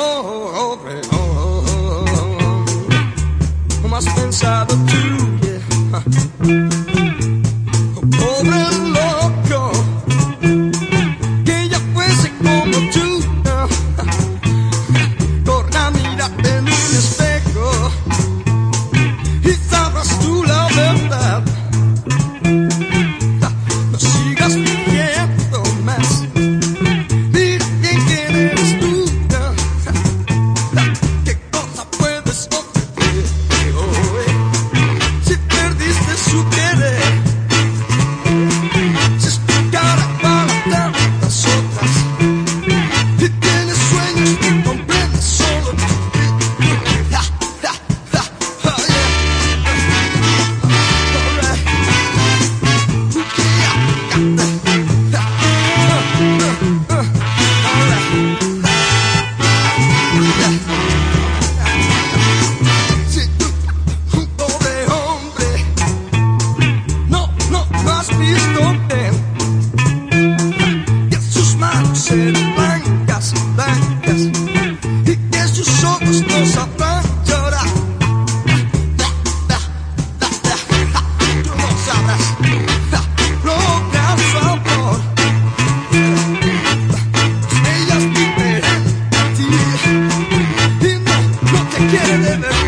oh, hombre, oh, oh, oh, oh. Más pensado tú, yeah. Quiere beber